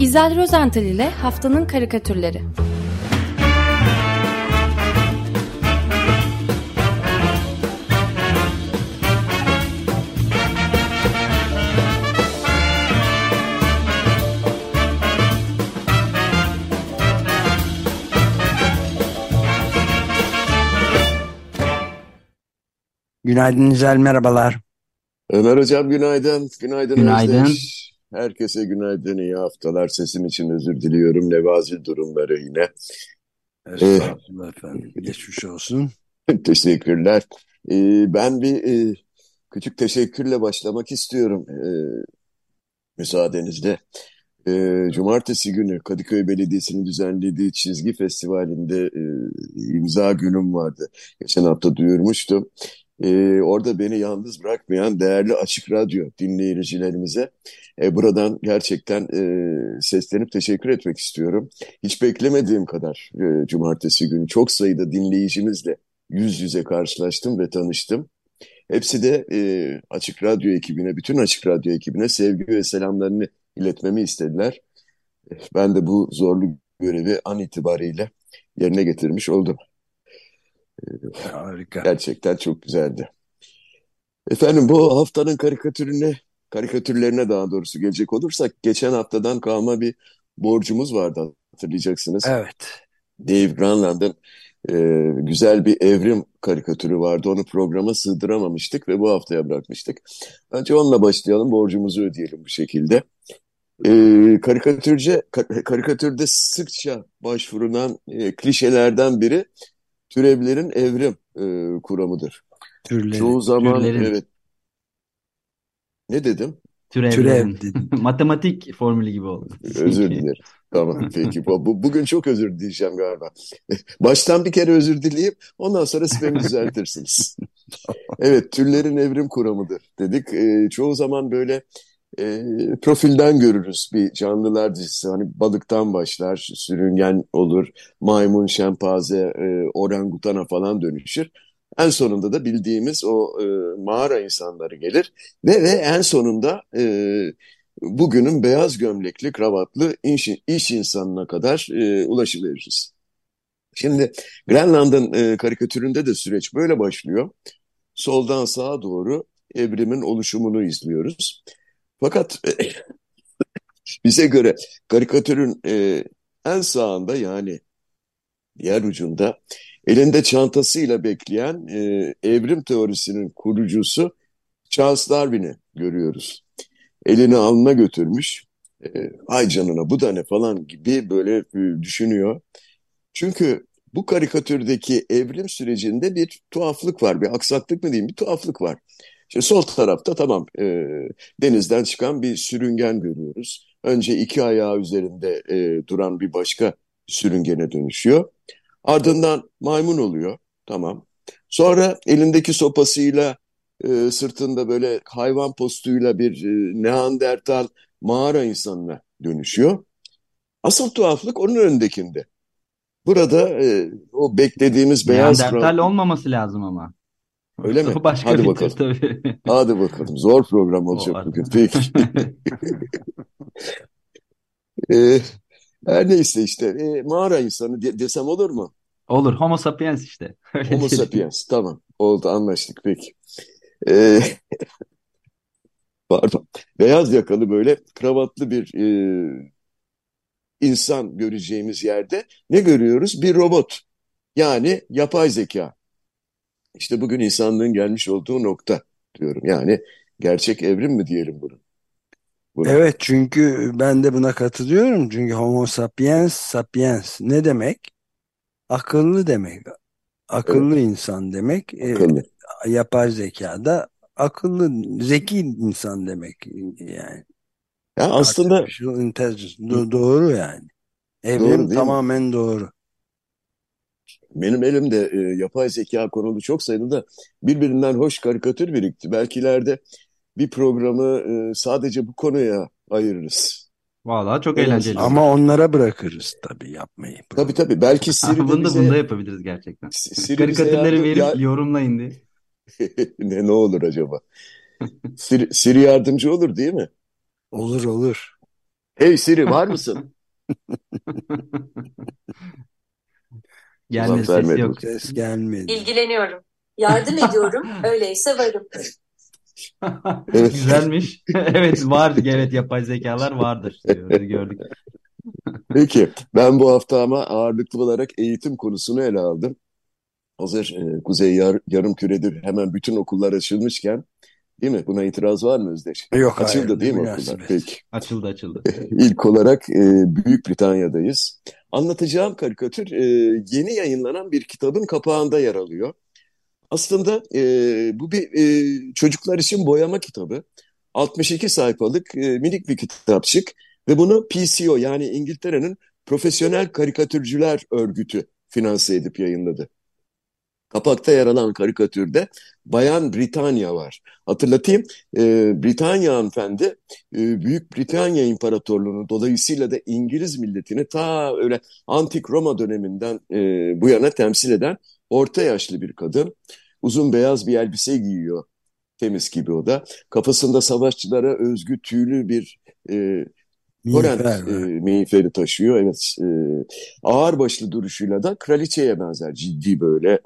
İzel Rozental ile Haftanın Karikatürleri Günaydın İzel, merhabalar. Ömer Hocam günaydın. Günaydın Günaydın. Özdeş. Herkese günaydın, iyi haftalar. Sesim için özür diliyorum. Nevazil durumları yine. Estağfurullah efendim. Geçmiş olsun. Teşekkürler. Ee, ben bir e, küçük teşekkürle başlamak istiyorum. Ee, müsaadenizle. Ee, Cumartesi günü Kadıköy Belediyesi'nin düzenlediği çizgi festivalinde e, imza günüm vardı. Geçen hafta duyurmuştum. Ee, orada beni yalnız bırakmayan değerli Açık Radyo dinleyicilerimize e, buradan gerçekten e, seslenip teşekkür etmek istiyorum. Hiç beklemediğim kadar e, Cumartesi günü çok sayıda dinleyicimizle yüz yüze karşılaştım ve tanıştım. Hepsi de e, Açık Radyo ekibine, bütün Açık Radyo ekibine sevgi ve selamlarını iletmemi istediler. Ben de bu zorlu görevi an itibariyle yerine getirmiş oldum. Harika. Gerçekten çok güzeldi. Efendim bu haftanın karikatürüne, karikatürlerine daha doğrusu gelecek olursak geçen haftadan kalma bir borcumuz vardı hatırlayacaksınız. Evet. Dave Granland'ın e, güzel bir evrim karikatürü vardı. Onu programa sığdıramamıştık ve bu haftaya bırakmıştık. Önce onunla başlayalım, borcumuzu ödeyelim bu şekilde. E, karikatürce, ka- karikatürde sıkça başvurulan e, klişelerden biri türevlerin evrim e, kuramıdır. Türleri. Çoğu zaman Türlerin. evet. Ne dedim? Türevlerin. Türev dedin. Matematik formülü gibi oldu. Özür dilerim. Tamam peki. Bu, bu- bugün çok özür dileyeceğim galiba. Baştan bir kere özür dileyip ondan sonra beni düzeltirsiniz. Evet, türlerin evrim kuramıdır dedik. Ee, çoğu zaman böyle e, profilden görürüz bir canlılar dizisi. Hani balıktan başlar, sürüngen olur, maymun, şempanze, e, orangutana falan dönüşür. En sonunda da bildiğimiz o e, mağara insanları gelir ve ve en sonunda e, bugünün beyaz gömlekli, kravatlı iş, iş insanına kadar e, ulaşıveririz. Şimdi Greenland'ın e, karikatüründe de süreç böyle başlıyor. Soldan sağa doğru evrimin oluşumunu izliyoruz. Fakat bize göre karikatürün e, en sağında yani diğer ucunda elinde çantasıyla bekleyen e, evrim teorisinin kurucusu Charles Darwin'i görüyoruz. Elini alnına götürmüş. E, ay canına bu da ne falan gibi böyle e, düşünüyor. Çünkü bu karikatürdeki evrim sürecinde bir tuhaflık var. Bir aksaklık mı diyeyim bir tuhaflık var. İşte sol tarafta tamam e, denizden çıkan bir sürüngen görüyoruz. Önce iki ayağı üzerinde e, duran bir başka sürüngene dönüşüyor. Ardından maymun oluyor. Tamam. Sonra elindeki sopasıyla e, sırtında böyle hayvan postuyla bir e, Neandertal mağara insanına dönüşüyor. Asıl tuhaflık onun önündekinde. Burada e, o beklediğimiz beyaz Neandertal olmaması lazım ama. Öyle mi? Başka Hadi bakalım. tabii. Hadi bakalım. Zor program olacak O- bugün. Peki. E, her neyse işte e, mağara insanı de- desem olur mu? Olur. Homo sapiens işte. Öyle Homo diyelim. sapiens. Tamam. Oldu anlaştık peki. E, pardon. Beyaz yakalı böyle kravatlı bir e, insan göreceğimiz yerde ne görüyoruz? Bir robot. Yani yapay zeka. İşte bugün insanlığın gelmiş olduğu nokta diyorum. Yani gerçek evrim mi diyelim bunu? Buna. Evet çünkü ben de buna katılıyorum. Çünkü Homo sapiens sapiens ne demek? Akıllı demek. Akıllı insan demek. E, Akıllı. yapay zeka da akıllı, zeki insan demek. Yani Ya aslında artificial intelligence. Do- doğru yani. Doğru Evrim mi? tamamen doğru. Benim elimde e, yapay zeka konulu çok sayıda da birbirinden hoş karikatür birikti. Belki ileride bir programı e, sadece bu konuya ayırırız. Vallahi çok En eğlenceli. Ama onlara bırakırız tabii yapmayı. Tabii tabii. Belki Siri de Bunu da bize bunda yapabiliriz gerçekten. Siri Karikatürleri yardım, verip ya- yorumlayın diye. ne, ne olur acaba? Siri, Siri yardımcı olur değil mi? Olur olur. Hey Siri var mısın? Gelmedi Cevap sesi vermedi. yok. Ses gelmedi. İlgileniyorum. Yardım ediyorum. Öyleyse varım. Evet. Güzelmiş. Evet var. Evet yapay zekalar vardır diyor. Gördük. Peki ben bu hafta ama ağırlıklı olarak eğitim konusunu ele aldım. Hazır e, Kuzey Yar Yarımküre'de hemen bütün okullar açılmışken değil mi? Buna itiraz var mı Özdeş? Yok Açıldı hayır, değil mi okullar? Peki. Açıldı açıldı. İlk olarak e, Büyük Britanya'dayız. Anlatacağım karikatür e, yeni yayınlanan bir kitabın kapağında yer alıyor. Aslında e, bu bir e, çocuklar için boyama kitabı. 62 sayfalık e, minik bir kitapçık ve bunu PCO yani İngiltere'nin Profesyonel Karikatürcüler Örgütü finanse edip yayınladı. Kapakta yer alan karikatürde Bayan Britanya var. Hatırlatayım, e, Britanya hanımefendi e, Büyük Britanya İmparatorluğu'nu dolayısıyla da İngiliz milletini ta öyle antik Roma döneminden e, bu yana temsil eden orta yaşlı bir kadın. Uzun beyaz bir elbise giyiyor. Temiz gibi o da. Kafasında savaşçılara özgü tüylü bir e, Miğfer e, miğferi taşıyor. Evet, e, ağırbaşlı duruşuyla da kraliçeye benzer. Ciddi böyle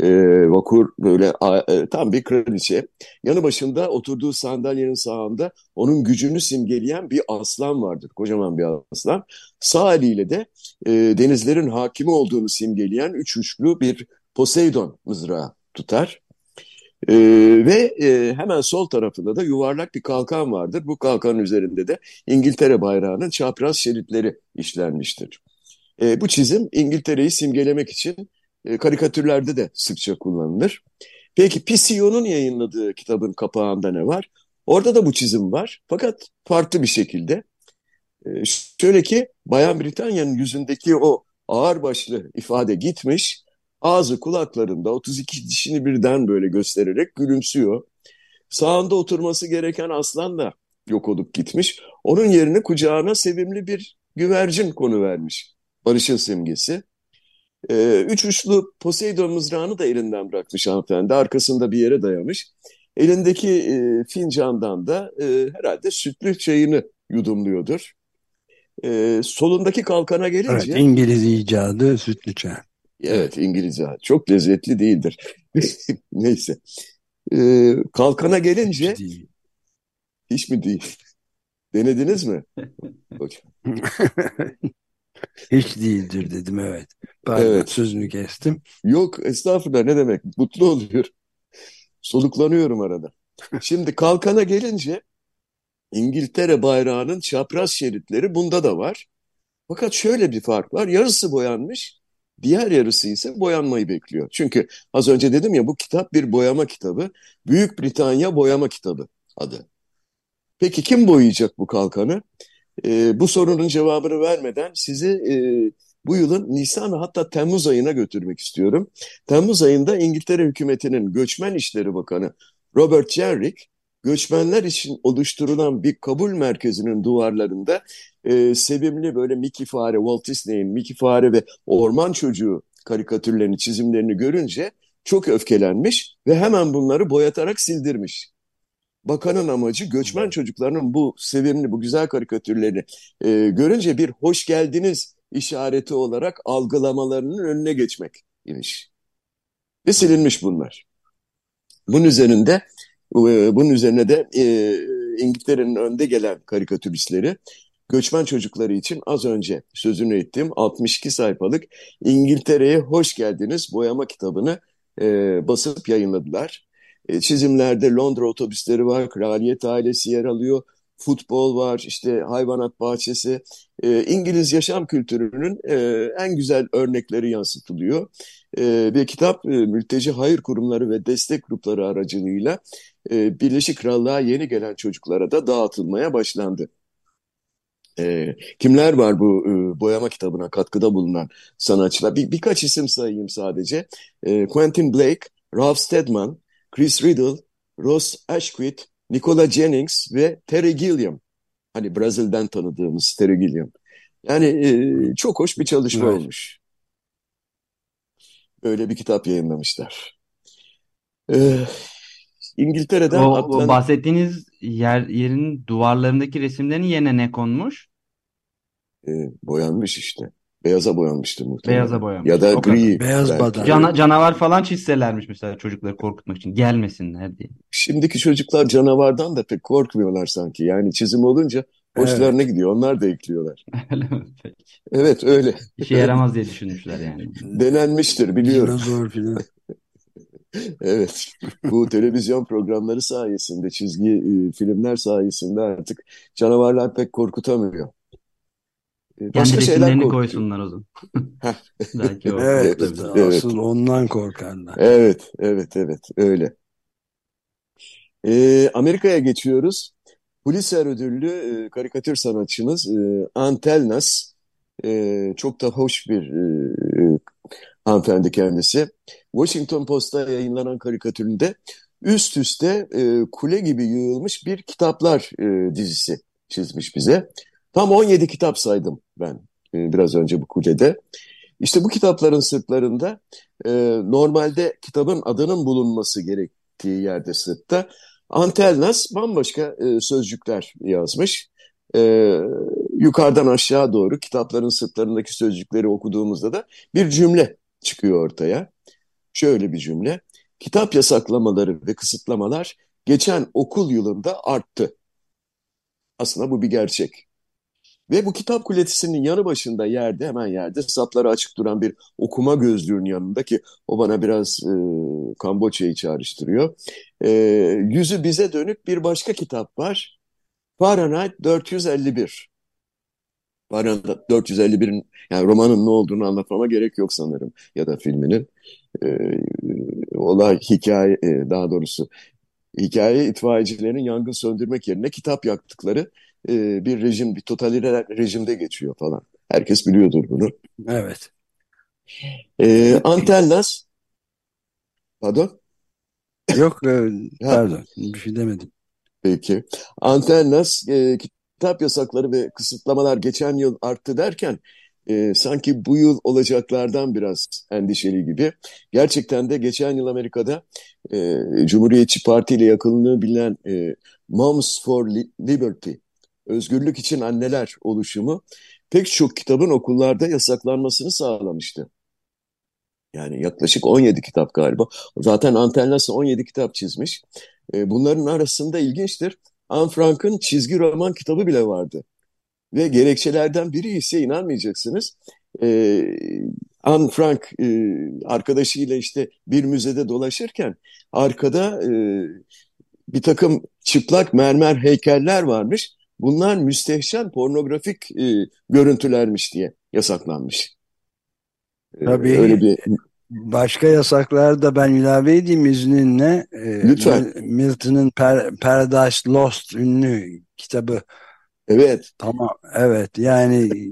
e, vakur böyle e, tam bir kraliçe. Yanı başında oturduğu sandalyenin sağında onun gücünü simgeleyen bir aslan vardır. Kocaman bir aslan. Sağ eliyle de e, denizlerin hakimi olduğunu simgeleyen üç uçlu bir Poseidon mızrağı tutar. Ee, ve e, hemen sol tarafında da yuvarlak bir kalkan vardır. Bu kalkanın üzerinde de İngiltere bayrağının çapraz şeritleri işlenmiştir. E, bu çizim İngiltere'yi simgelemek için e, karikatürlerde de sıkça kullanılır. Peki PCO'nun yayınladığı kitabın kapağında ne var? Orada da bu çizim var fakat farklı bir şekilde. E, şöyle ki Bayan Britanya'nın yüzündeki o ağırbaşlı ifade gitmiş. Ağzı kulaklarında 32 dişini birden böyle göstererek gülümsüyor. Sağında oturması gereken aslan da yok olup gitmiş. Onun yerine kucağına sevimli bir güvercin konuvermiş. Barış'ın simgesi. Ee, üç uçlu Poseidon mızrağını da elinden bırakmış hanımefendi. Arkasında bir yere dayamış. Elindeki e, fincandan da e, herhalde sütlü çayını yudumluyordur. E, solundaki kalkana Evet, gelince... İngiliz icadı sütlü çay. Evet İngilizce çok lezzetli değildir. Neyse. Ee, kalkana gelince Hiç değil. hiç mi değil? Denediniz mi? Hocam. Hiç değildir dedim evet. Pardon Evet. sözünü kestim. Yok estağfurullah ne demek? Mutlu oluyor. Soluklanıyorum arada. Şimdi kalkana gelince İngiltere bayrağının çapraz şeritleri bunda da var. Fakat şöyle bir fark var. Yarısı boyanmış, diğer yarısı ise boyanmayı bekliyor. Çünkü az önce dedim ya bu kitap bir boyama kitabı. Büyük Britanya Boyama Kitabı adı. Peki kim boyayacak bu kalkanı? Ee, bu sorunun cevabını vermeden sizi e, bu yılın Nisan ve hatta Temmuz ayına götürmek istiyorum. Temmuz ayında İngiltere hükümetinin Göçmen İşleri Bakanı Robert Jenrick, göçmenler için oluşturulan bir kabul merkezinin duvarlarında e, sevimli böyle Mickey Fare, Walt Disney'in Mickey Fare ve Orman Çocuğu karikatürlerini, çizimlerini görünce çok öfkelenmiş ve hemen bunları boyatarak sildirmiş. Bakanın amacı göçmen çocuklarının bu sevimli, bu güzel karikatürlerini e, görünce bir hoş geldiniz işareti olarak algılamalarının önüne geçmek imiş. Ve silinmiş bunlar. Bunun üzerinde bunun üzerine de e, İngiltere'nin önde gelen karikatüristleri göçmen çocukları için az önce sözünü ettiğim 62 sayfalık İngiltere'ye hoş geldiniz boyama kitabını e, basıp yayınladılar. E, çizimlerde Londra otobüsleri var, kraliyet ailesi yer alıyor, futbol var, işte hayvanat bahçesi. E, İngiliz yaşam kültürünün e, en güzel örnekleri yansıtılıyor. E, ve kitap e, mülteci hayır kurumları ve destek grupları aracılığıyla e, Birleşik Krallığa yeni gelen çocuklara da dağıtılmaya başlandı. E, kimler var bu e, boyama kitabına katkıda bulunan sanatçılar? Bir, birkaç isim sayayım sadece. E, Quentin Blake, Ralph Steadman, Chris Riddle, Ross Ashquith, Nicola Jennings ve Terry Gilliam. Hani Brazil'den tanıdığımız Terry Gilliam. Yani e, çok hoş bir çalışma Evet. olmuş. Böyle bir kitap yayınlamışlar. E, İngiltere'den O, o Atlant... bahsettiğiniz yer yerin duvarlarındaki resimlerin yerine ne konmuş? E, boyanmış işte. Beyaza boyanmıştır muhtemelen. Beyaza boyanmış. Ya da O kadar. gri. Beyaz belki. badan. Cana- canavar falan çizselermiş mesela çocukları korkutmak için. Gelmesinler diye. Şimdiki çocuklar canavardan da pek korkmuyorlar sanki. Yani çizim olunca hoşlarına gidiyor. Onlar da ekliyorlar. Öyle mi? Peki. Evet öyle. İşe yaramaz diye düşünmüşler yani. Denenmiştir biliyorum. Dinozor filan. Evet. Bu televizyon programları sayesinde, çizgi e, filmler sayesinde artık canavarlar pek korkutamıyor. E, Kendi Başka şeyler korkutuyor. koysunlar o zaman. Belki o Evet. Evet. asıl ondan korkarlar. Evet, evet, evet, öyle. E, Amerika'ya geçiyoruz. Pulitzer ödüllü e, karikatür sanatçımız e, Antelnas, e, çok da hoş bir e, hanımefendi kendisi. Washington Post'ta yayınlanan karikatüründe üst üste e, kule gibi yığılmış bir kitaplar e, dizisi çizmiş bize. Tam 17 kitap saydım ben e, biraz önce bu kulede. İşte bu kitapların sırtlarında e, normalde kitabın adının bulunması gerektiği yerde sırtta Antelnas bambaşka e, sözcükler yazmış. E, yukarıdan aşağı doğru kitapların sırtlarındaki sözcükleri okuduğumuzda da bir cümle çıkıyor ortaya. Şöyle bir cümle. Kitap yasaklamaları ve kısıtlamalar geçen okul yılında arttı. Aslında bu bir gerçek. Ve bu kitap kulesinin yanı başında yerde hemen yerde sapları açık duran bir okuma gözlüğünün yanında ki o bana biraz e, Kamboçya'yı çağrıştırıyor. E, yüzü bize dönük bir başka kitap var. Fahrenheit 451. Fahrenheit 451'in yani romanın ne olduğunu anlatmama gerek yok sanırım ya da filminin. E, olay hikaye e, daha doğrusu hikaye itfaiyecilerin yangın söndürmek yerine kitap yaktıkları e, bir rejim, bir totaliter rejimde geçiyor falan. Herkes biliyordur bunu. Evet. E, Antelnas, pardon, Yok e, pardon bir şey demedim. peki. Antelnas, e, kitap yasakları ve kısıtlamalar geçen yıl arttı derken e, sanki bu yıl olacaklardan biraz endişeli gibi. Gerçekten de geçen yıl Amerika'da e, Cumhuriyetçi Parti ile yakınlığı bilinen e, Moms for Li- Liberty, Özgürlük için Anneler oluşumu pek çok kitabın okullarda yasaklanmasını sağlamıştı. Yani yaklaşık 17 kitap galiba. Zaten Antelnas 17 kitap çizmiş. E, bunların arasında ilginçtir. Anne Frank'ın çizgi roman kitabı bile vardı. Ve gerekçelerden biri ise inanmayacaksınız. E, Anne Frank e, arkadaşıyla işte bir müzede dolaşırken arkada e, bir takım çıplak mermer heykeller varmış. Bunlar müstehcen pornografik e, görüntülermiş diye yasaklanmış. E, Tabii. Öyle bir Başka yasaklar da ben ilave edeyim izninle. E, Lütfen. Mil- Milton'ın Per- Paradise Lost ünlü kitabı. evet Tamam evet yani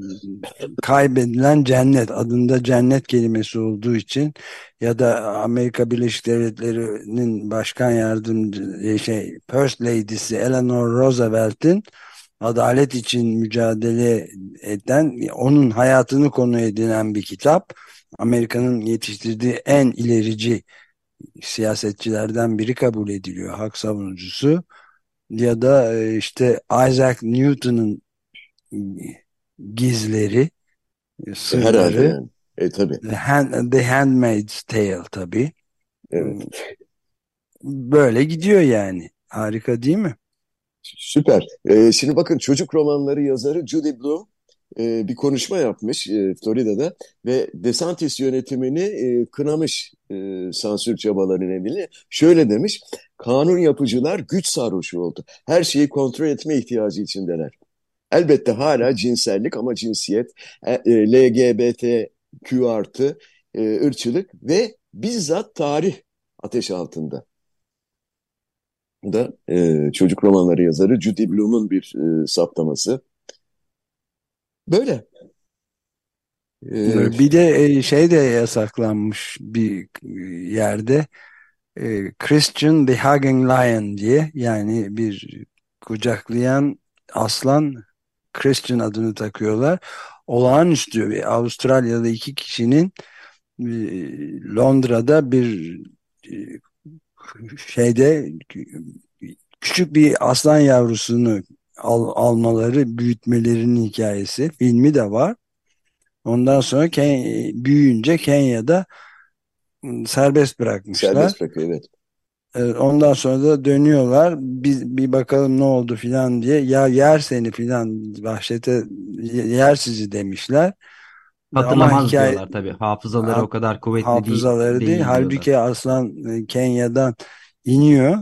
kaybedilen cennet adında cennet kelimesi olduğu için ya da Amerika Birleşik Devletleri'nin başkan yardımcı şey First Lady'si Eleanor Roosevelt'in adalet için mücadele eden onun hayatını konu edinen bir kitap. Amerika'nın yetiştirdiği en ilerici siyasetçilerden biri kabul ediliyor hak savunucusu ya da e, işte Isaac Newton'un gizleri, herhalde sırları, yani. E tabii. The, Hand, The Handmaid's Tale tabii. Evet. Böyle gidiyor yani. Harika değil mi? Süper. Ee, şimdi bakın çocuk romanları yazarı Judy Blume e, bir konuşma yapmış e, Florida'da ve DeSantis yönetimini e, kınamış e, sansür çabaları nedeniyle. Şöyle demiş, kanun yapıcılar güç sarhoşu oldu. Her şeyi kontrol etme ihtiyacı içindeler. Elbette hala cinsellik ama cinsiyet, e, e, LGBTQ artı, e, ırkçılık ve bizzat tarih ateş altında. Da e, çocuk romanları yazarı Judy Blume'un bir e, saptaması. Böyle. E, Bir de e, şey de yasaklanmış bir yerde. E, Christian the Hugging Lion diye yani bir kucaklayan aslan Christian adını takıyorlar. Olağanüstü bir Avustralyalı iki kişinin e, Londra'da bir e, şeyde küçük bir aslan yavrusunu al, almaları, büyütmelerinin hikayesi. Filmi de var. Ondan sonra Ken, büyüyünce Kenya'da ıı, serbest bırakmışlar. Serbest bırakıyor evet. Ondan sonra da dönüyorlar. Biz bir bakalım ne oldu filan diye. Ya yer seni filan vahşete yer sizi demişler. Hatırlamaz Ama hikaye- diyorlar tabii. Hafızaları Ha- o kadar kuvvetli Hafızaları değil. değil Halbuki diyorlar. aslan e, Kenya'dan iniyor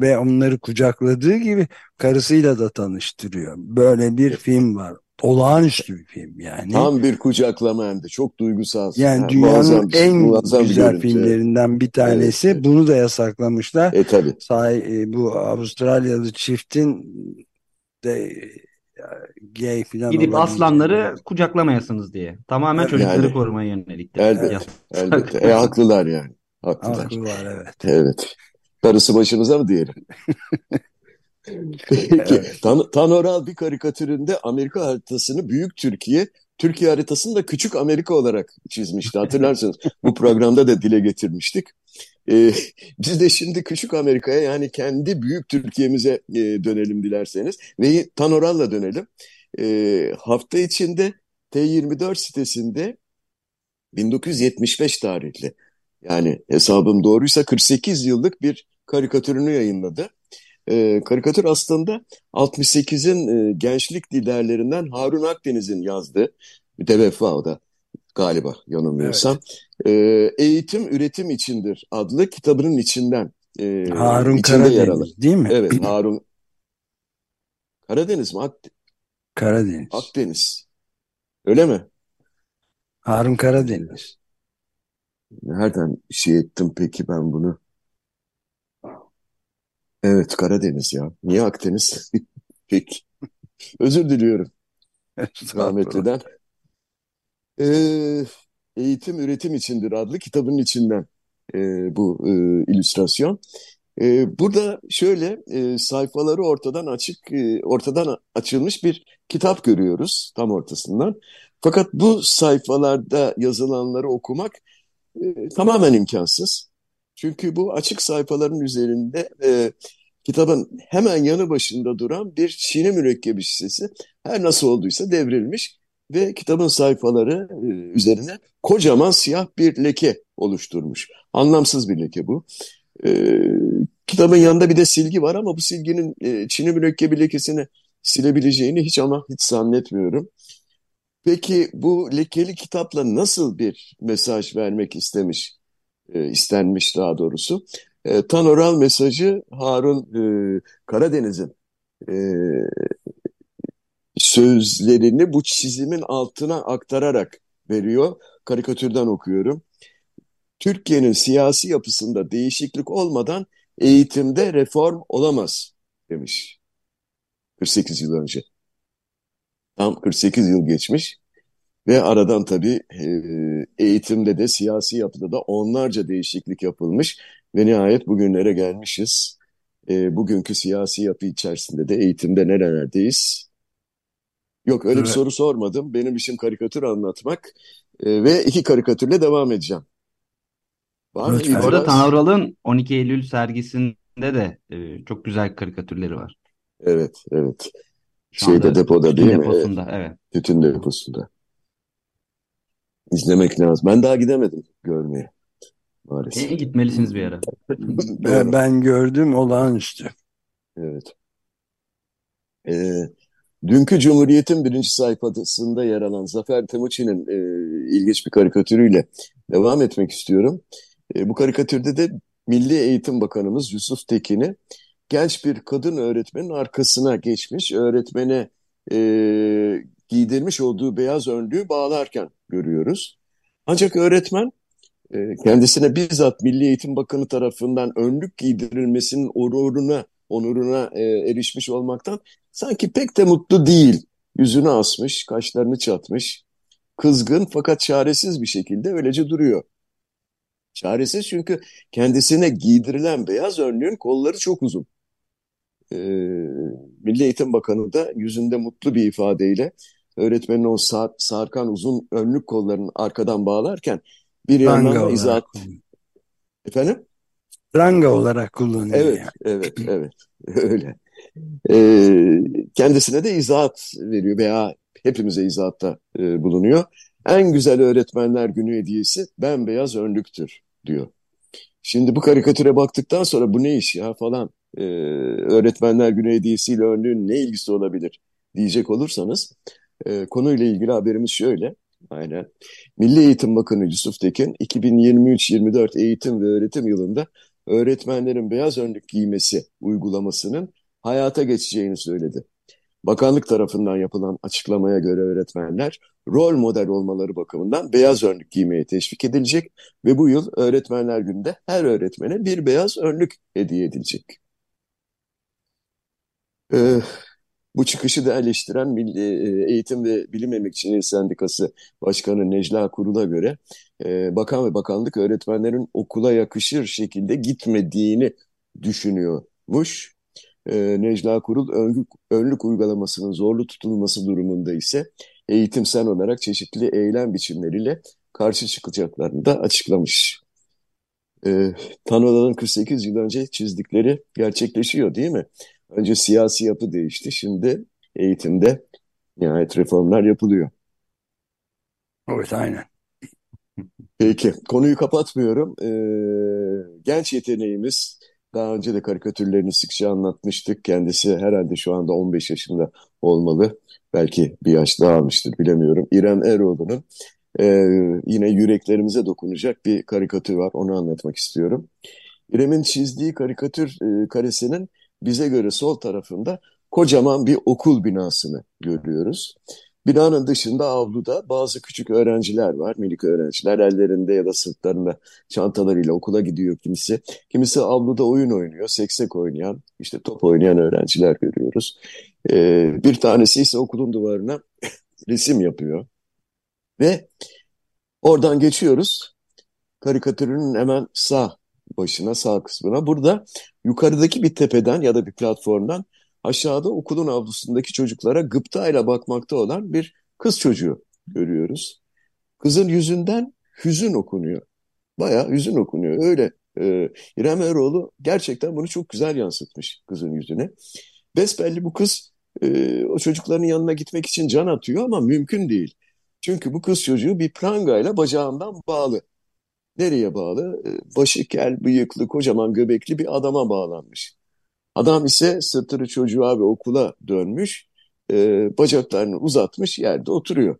ve onları kucakladığı gibi karısıyla da tanıştırıyor. Böyle bir film var. Olağanüstü bir film yani. Tam bir kucaklama hem de çok duygusal. Yani Ha, dünyanın muazzam bir- en muazzam bir güzel görüntü. filmlerinden bir tanesi. Evet. Bunu da yasaklamışlar. E tabi. E, bu Avustralyalı çiftin de e, gay falan Gidip aslanları kucaklamayasınız diye. Tamamen Evet. çocukları Yani- korumaya yönelik. Elbette. Elbette. E haklılar yani. Haklılar. Haklılar evet. Evet. Karısı başınıza mı diyelim? Peki. Tan Tanoral bir karikatüründe Amerika haritasını Büyük Türkiye, Türkiye haritasını da Küçük Amerika olarak çizmişti. Hatırlarsınız bu programda da dile getirmiştik. Ee, biz de şimdi Küçük Amerika'ya yani kendi Büyük Türkiye'mize e, dönelim dilerseniz ve Tanoral'la dönelim. Ee, hafta içinde T24 sitesinde 1975 tarihli yani hesabım doğruysa 48 yıllık bir karikatürünü yayınladı. Ee, karikatür aslında 68'in e, gençlik liderlerinden Harun Akdeniz'in yazdığı müteveffa o da galiba yanılmıyorsam. Ee, Eğitim Üretim İçindir adlı kitabının içinden e, Harun içinde yer alır. Karadeniz değil mi? Evet Harun Karadeniz mi? Ak- Karadeniz. Akdeniz. Öyle mi? Harun Karadeniz. Nereden şey ettim peki ben bunu? Evet Karadeniz ya. Niye Akdeniz? Peki. Özür diliyorum rahmetliden. Ee, Eğitim Üretim İçindir adlı kitabın içinden e, bu e, illüstrasyon. E, burada şöyle e, sayfaları ortadan açık, e, ortadan açılmış bir kitap görüyoruz tam ortasından. Fakat bu sayfalarda yazılanları okumak e, tamamen imkansız. Çünkü bu açık sayfaların üzerinde e, kitabın hemen yanı başında duran bir çini mürekkebi şişesi her nasıl olduysa devrilmiş ve kitabın sayfaları e, üzerine kocaman siyah bir leke oluşturmuş. Anlamsız bir leke bu. E, kitabın yanında bir de silgi var ama bu silginin e, çini mürekkebi lekesini silebileceğini hiç ama hiç zannetmiyorum. Peki bu lekeli kitapla nasıl bir mesaj vermek istemiş, e, istenmiş daha doğrusu? E, Tanoral mesajı Harun e, Karadeniz'in e, sözlerini bu çizimin altına aktararak veriyor. Karikatürden okuyorum. Türkiye'nin siyasi yapısında değişiklik olmadan eğitimde reform olamaz demiş 48 yıl önce. Tam 48 yıl geçmiş ve aradan tabii e, eğitimde de siyasi yapıda da onlarca değişiklik yapılmış ve nihayet bugünlere gelmişiz. E, bugünkü siyasi yapı içerisinde de eğitimde nerelerdeyiz? Yok öyle bir Evet. soru sormadım. Benim işim karikatür anlatmak E, ve iki karikatürle devam edeceğim. Var Lütfen. Arada itiraz? Tanral'ın 12 Eylül sergisinde de e, çok güzel karikatürleri var. Evet, evet. Şu Şeyde depoda tütün değil mi? Deposunda, evet. tütün deposunda. İzlemek lazım. Ben daha gidemedim görmeye E, maalesef. gitmelisiniz bir ara. Ben, ben gördüm olağanüstü. Evet. Ee, dünkü Cumhuriyet'in birinci sayfasında yer alan Zafer Temuçin'in e, ilginç bir karikatürüyle devam etmek istiyorum. E, bu karikatürde de Milli Eğitim Bakanımız Yusuf Tekin'i genç bir kadın öğretmenin arkasına geçmiş, öğretmene e, giydirmiş olduğu beyaz önlüğü bağlarken görüyoruz. Ancak öğretmen e, kendisine bizzat Milli Eğitim Bakanı tarafından önlük giydirilmesinin onuruna, onuruna e, erişmiş olmaktan sanki pek de mutlu değil. Yüzünü asmış, kaşlarını çatmış, kızgın fakat çaresiz bir şekilde öylece duruyor. Çaresiz çünkü kendisine giydirilen beyaz önlüğün kolları çok uzun. Ee, Milli Eğitim Bakanı da yüzünde mutlu bir ifadeyle öğretmenin o sar- sarkan uzun önlük kollarını arkadan bağlarken bir yandan da izahat... Efendim? Ranga olarak kullanıyor Evet, yani. evet, evet. Öyle. E, kendisine de izahat veriyor veya hepimize izahatta e, bulunuyor. En güzel öğretmenler günü hediyesi bembeyaz önlüktür diyor. Şimdi bu karikatüre baktıktan sonra bu ne iş ya falan e, öğretmenler günü hediyesiyle önlüğün ne ilgisi olabilir diyecek olursanız e, konuyla ilgili haberimiz şöyle. Aynen. Milli Eğitim Bakanı Yusuf Tekin 2023-24 eğitim ve öğretim yılında öğretmenlerin beyaz önlük giymesi uygulamasının hayata geçeceğini söyledi. Bakanlık tarafından yapılan açıklamaya göre öğretmenler rol model olmaları bakımından beyaz önlük giymeye teşvik edilecek ve bu yıl Öğretmenler Günü'nde her öğretmene bir beyaz önlük hediye edilecek. Ee, bu çıkışı da eleştiren Milli e, Eğitim ve Bilim Emekçileri Sendikası Başkanı Necla Kurul'a göre e, bakan ve bakanlık öğretmenlerin okula yakışır şekilde gitmediğini düşünüyormuş. E, Necla Kurul önlük, önlük uygulamasının zorlu tutulması durumunda ise eğitimsel olarak çeşitli eylem biçimleriyle karşı çıkacaklarını da açıklamış. E, Tanrı'nın 48 yıl önce çizdikleri gerçekleşiyor değil mi? Önce siyasi yapı değişti, şimdi eğitimde nihayet reformlar yapılıyor. Evet, aynen. Peki, konuyu kapatmıyorum. Ee, genç yeteneğimiz, daha önce de karikatürlerini sıkça anlatmıştık. Kendisi herhalde şu anda 15 yaşında olmalı. Belki bir yaş daha almıştır, bilemiyorum. İrem Eroğlu'nun e, yine yüreklerimize dokunacak bir karikatür var. Onu anlatmak istiyorum. İrem'in çizdiği karikatür e, karesinin bize göre sol tarafında kocaman bir okul binasını görüyoruz. Binanın dışında avluda bazı küçük öğrenciler var, minik öğrenciler. Ellerinde ya da sırtlarında çantalarıyla okula gidiyor kimisi. Kimisi avluda oyun oynuyor, seksek oynayan, işte top oynayan öğrenciler görüyoruz. Ee, bir tanesi ise okulun duvarına resim yapıyor. Ve oradan geçiyoruz. Karikatürünün hemen sağ başına, sağ kısmına. Burada yukarıdaki bir tepeden ya da bir platformdan aşağıda okulun avlusundaki çocuklara gıptayla bakmakta olan bir kız çocuğu görüyoruz. Kızın yüzünden hüzün okunuyor. Bayağı hüzün okunuyor. Öyle. Ee, İrem Eroğlu gerçekten bunu çok güzel yansıtmış kızın yüzüne. Besbelli bu kız e, o çocukların yanına gitmek için can atıyor ama mümkün değil. Çünkü bu kız çocuğu bir prangayla bacağından bağlı. Nereye bağlı? Ee, başı kel, bıyıklı, kocaman göbekli bir adama bağlanmış. Adam ise sırtını çocuğa ve okula dönmüş, e, bacaklarını uzatmış yerde oturuyor.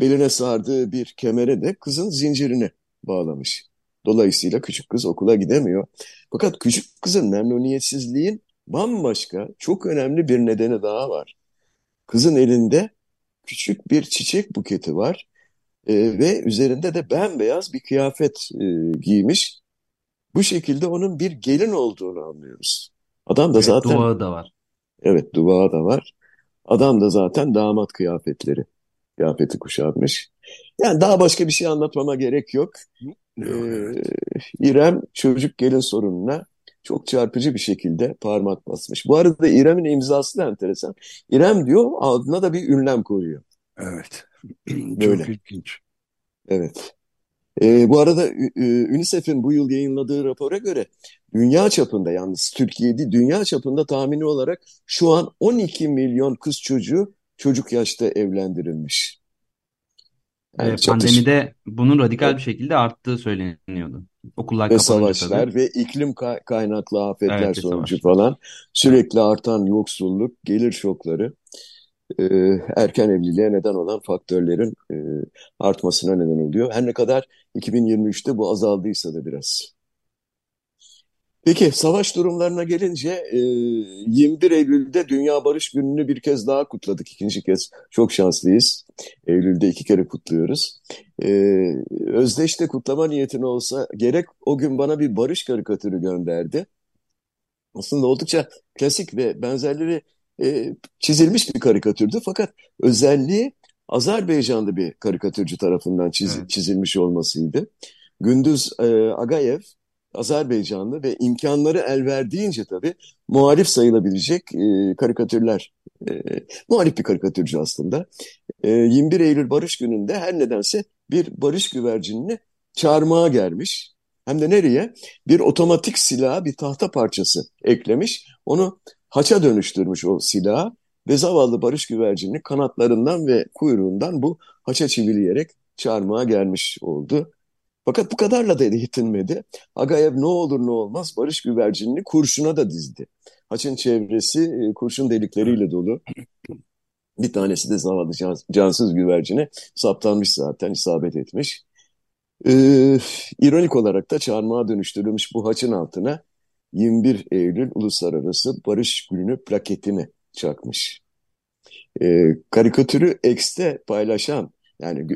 Beline sardığı bir kemere de kızın zincirini bağlamış. Dolayısıyla küçük kız okula gidemiyor. Fakat küçük kızın memnuniyetsizliğin bambaşka, çok önemli bir nedeni daha var. Kızın elinde küçük bir çiçek buketi var e, ve üzerinde de bembeyaz bir kıyafet e, giymiş. Bu şekilde onun bir gelin olduğunu anlıyoruz. Adam da Evet, zaten duağı da var. evet duvağı da var. Adam da zaten damat kıyafetleri kıyafeti kuşanmış. Yani daha başka bir şey anlatmama gerek yok. Ee, İrem çocuk gelin sorununa çok çarpıcı bir şekilde parmak basmış. Bu arada İrem'in imzası da enteresan. İrem diyor adına da bir ünlem koyuyor. Evet. Böyle. Çok ilginç. Evet. Ee, bu arada Ü- UNICEF'in bu yıl yayınladığı rapora göre dünya çapında yalnız Türkiye değil dünya çapında tahmini olarak şu an 12 milyon kız çocuğu çocuk yaşta evlendirilmiş. Yani çatış pandemide bunun radikal bir şekilde arttığı söyleniyordu. Okullar ve savaşlar tabii. ve iklim ka- kaynaklı afetler Evet ve sonucu savaşlar. falan sürekli artan yoksulluk, gelir şokları e, erken evliliğe neden olan faktörlerin e, artmasına neden oluyor. Her ne kadar 2023'te bu azaldıysa da biraz. Peki savaş durumlarına gelince e, 21 Eylül'de Dünya Barış Günü'nü bir kez daha kutladık. İkinci kez çok şanslıyız. Eylül'de iki kere kutluyoruz. E, Özdeş de kutlama niyetine olsa gerek o gün bana bir barış karikatürü gönderdi. Aslında oldukça klasik ve benzerleri e, çizilmiş bir karikatürdü. Fakat özelliği Azerbaycanlı bir karikatürcü tarafından çiz- Evet. çizilmiş olmasıydı. Gündüz e, Agayev Azerbaycanlı ve imkanları el verdiğince tabii muhalif sayılabilecek e, karikatürler. E, muhalif bir karikatürcü aslında. E, 21 Eylül Barış Günü'nde her nedense bir barış güvercinini çarmıha germiş. Hem de nereye? Bir otomatik silaha bir tahta parçası eklemiş. Onu haça dönüştürmüş o silahı ve zavallı barış güvercinini kanatlarından ve kuyruğundan bu haça çivileyerek çarmıha gelmiş oldu. Fakat bu kadarla da yetinmedi. Agayev ne olur ne olmaz barış güvercinini kurşuna da dizdi. Haçın çevresi e, kurşun delikleriyle dolu. Bir tanesi de zavallı cansız güvercine saptanmış zaten, isabet etmiş. Ee, ironik olarak da çarmıha dönüştürülmüş bu haçın altına 21 Eylül Uluslararası Barış Günü plaketini çakmış. Ee, karikatürü X'te paylaşan yani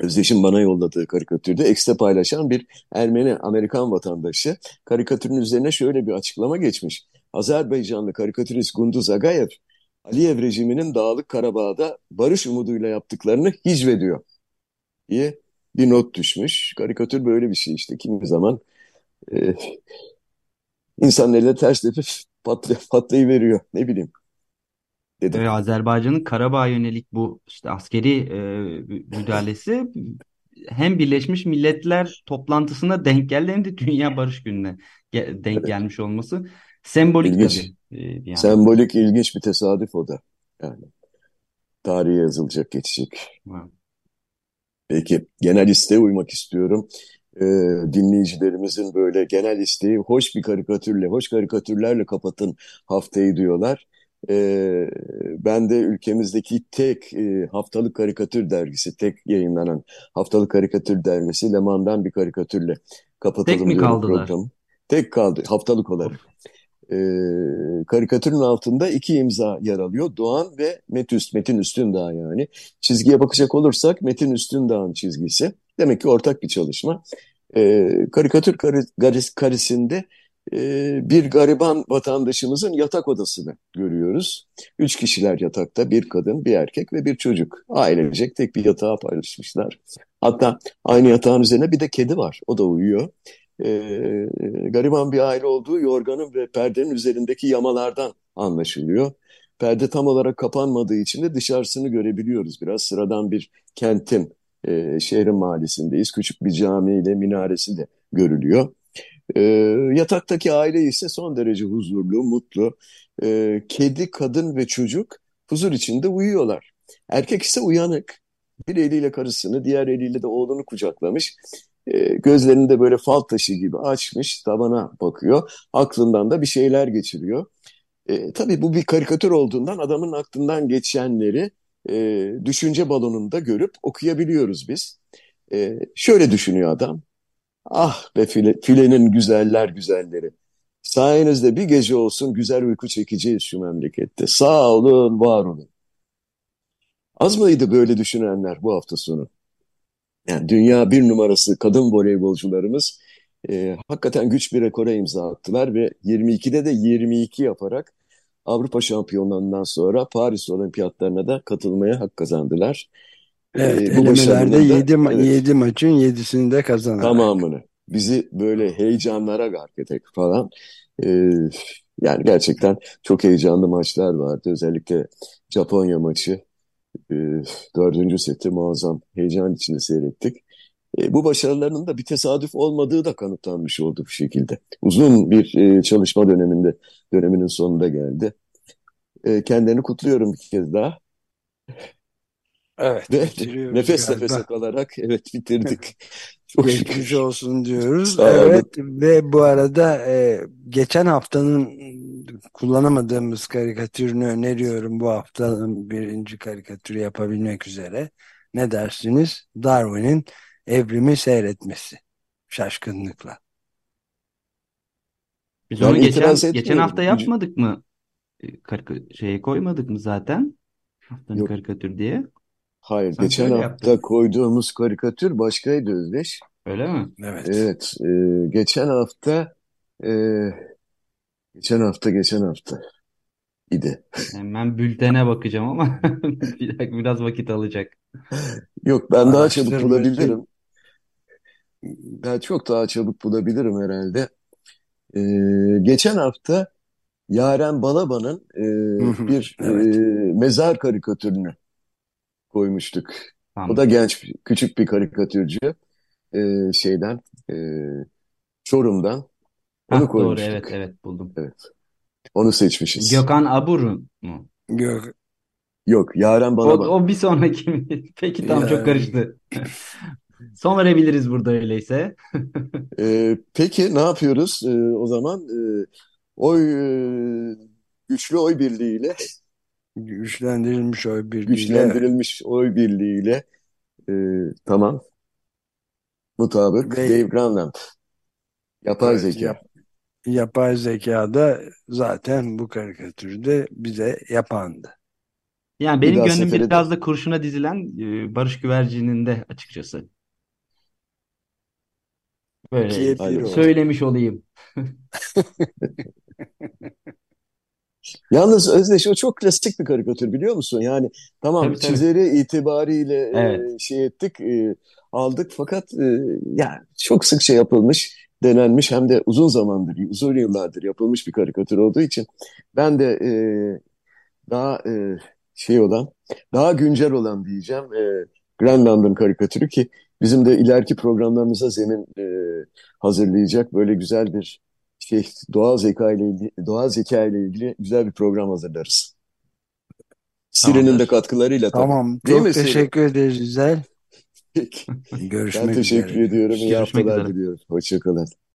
Özdeş'in bana yolladığı karikatürde X'te paylaşan bir Ermeni Amerikan vatandaşı karikatürün üzerine şöyle bir açıklama geçmiş. Azerbaycanlı karikatürist Gunduz Agayev, Aliyev rejiminin Dağlık Karabağ'da barış umuduyla yaptıklarını hicvediyor diye bir not düşmüş. Karikatür böyle bir şey işte. Kimi zaman e, insanın eline ters tepip patlay patlayıveriyor. Ne bileyim. Dedim. Ee, Azerbaycan'ın Karabağ'a yönelik bu işte askeri e, müdahalesi hem Birleşmiş Milletler toplantısına denk geldi hem de Dünya Barış Günü'ne denk evet. gelmiş olması sembolik ilginç. tabii. E, yani. Sembolik ilginç bir tesadüf o da. Yani tarihe yazılacak geçecek. Evet. Peki genel isteğe uymak istiyorum. Ee, dinleyicilerimizin böyle genel isteği hoş bir karikatürle, hoş karikatürlerle kapatın haftayı diyorlar. Ee, ben de ülkemizdeki tek e, haftalık karikatür dergisi, tek yayınlanan haftalık karikatür dergisi Leman'dan bir karikatürle kapatalım tek mi kaldılar? programı. Tek kaldı haftalık olarak. Ee, karikatürün altında iki imza yer alıyor. Doğan ve Metüst, Metin Üstündağ yani. Çizgiye bakacak olursak Metin Üstündağ'ın çizgisi. Demek ki ortak bir çalışma. Ee, karikatür karisinde e, bir gariban vatandaşımızın yatak odasını görüyoruz. Üç kişiler yatakta, bir kadın, bir erkek ve bir çocuk. Ailecek tek bir yatağı paylaşmışlar. Hatta aynı yatağın üzerine bir de kedi var. O da uyuyor. E, gariban bir aile olduğu yorganın ve perdenin üzerindeki yamalardan anlaşılıyor. Perde tam olarak kapanmadığı için de dışarısını görebiliyoruz. Biraz sıradan bir kentin, e, şehrin mahallesindeyiz. Küçük bir cami ile minaresi de görülüyor. E, yataktaki aile ise son derece huzurlu, mutlu. E, kedi, kadın ve çocuk huzur içinde uyuyorlar. Erkek ise uyanık. Bir eliyle karısını, diğer eliyle de oğlunu kucaklamış. E, gözlerini de böyle fal taşı gibi açmış, tabana bakıyor. Aklından da bir şeyler geçiriyor. E, tabii bu bir karikatür olduğundan adamın aklından geçenleri e, düşünce balonunda görüp okuyabiliyoruz biz. E, şöyle düşünüyor adam. Ah be file, filenin güzeller güzelleri. Sayenizde bir gece olsun güzel uyku çekeceğiz şu memlekette. Sağ olun, var olun. Az mıydı böyle düşünenler bu hafta sonu? Yani dünya bir numarası kadın voleybolcularımız e, hakikaten güç bir rekora imza attılar ve 22'de de 22 yaparak Avrupa şampiyonlarından sonra Paris olimpiyatlarına da katılmaya hak kazandılar. Evet, ee, bu elemelerde 7, evet, 7 maçın 7'sini de kazanarak. Tamamını. Bizi böyle heyecanlara gark ederek falan. Ee, yani gerçekten çok heyecanlı maçlar vardı. Özellikle Japonya maçı e, dördüncü seti muazzam heyecan içinde seyrettik. E, bu başarılarının da bir tesadüf olmadığı da kanıtlanmış oldu bu şekilde. Uzun bir e, çalışma döneminde döneminin sonunda geldi. E, kendilerini kutluyorum bir kez daha. Evet, Ve nefes nefese kalarak evet bitirdik. Çok Geçmiş şükür. olsun diyoruz. evet ve bu arada e, geçen haftanın kullanamadığımız karikatürünü öneriyorum bu haftanın birinci karikatürü yapabilmek üzere. Ne dersiniz? Darwin'in evrimi seyretmesi şaşkınlıkla. Biz onu geçen, geçen hafta yapmadık mı? E, Karika şeyi koymadık mı zaten? Haftanın Yok. karikatür diye. Hayır, Sanki geçen hafta yaptık. koyduğumuz karikatür başkaydı Özdeş. Öyle mi? Evet. Evet, e, geçen hafta e, geçen hafta geçen hafta idi. Hemen bültene bakacağım ama biraz vakit alacak. Yok ben daha çabuk bulabilirim. Ben çok daha çabuk bulabilirim herhalde. E, geçen hafta Yaren Balaban'ın e, bir evet. e, mezar karikatürünü koymuştuk. Tamam. O da genç, küçük bir karikatürcü e, şeyden, e, Çorum'dan. Onu Hah, doğru, evet, evet buldum. Evet. Onu seçmişiz. Gökhan Aburun mu? Gök, Yok, Yaren O, Balaban. o bir sonraki? Peki çok Yani- karıştı. Son verebiliriz burada öyleyse. Ee, peki ne yapıyoruz Ee, o zaman? Ee, oy e, güçlü oy birliğiyle, güçlendirilmiş oy birliğiyle güçlendirilmiş oy birliğiyle e, tamam. Mutabık. Ve- Dave Granlund. Yapay Evet, zeka. yap- yapay zekada zaten bu karikatürü de bize yapandı. Yani Bir benim daha gönlüm sefere biraz da kurşuna dizilen e, Barış Güvercin'in de açıkçası. Böyle İkiye Aynen. bir oldu. söylemiş olayım. Yalnız Özdeş o çok klasik bir karikatür biliyor musun? Yani tamam Tabii, tabii. çizeri itibariyle e, Evet. şey ettik, e, aldık fakat e, yani çok sık şey yapılmış, denenmiş hem de uzun zamandır, uzun yıllardır yapılmış bir karikatür olduğu için ben de e, daha e, şey olan, daha güncel olan diyeceğim e, Greenland'ın karikatürü ki bizim de ileriki programlarımıza zemin e, hazırlayacak böyle güzel bir şey doğal zeka ile ilgili, doğal zeka ile ilgili güzel bir program hazırlarız. Siri'nin de katkılarıyla tabii. Tamam. Değil Çok mi Siri? teşekkür ederiz Güzel. Görüşmek Ben teşekkür üzere. ediyorum. İyi Görüşmek haftalar üzere. diliyorum. Hoşçakalın.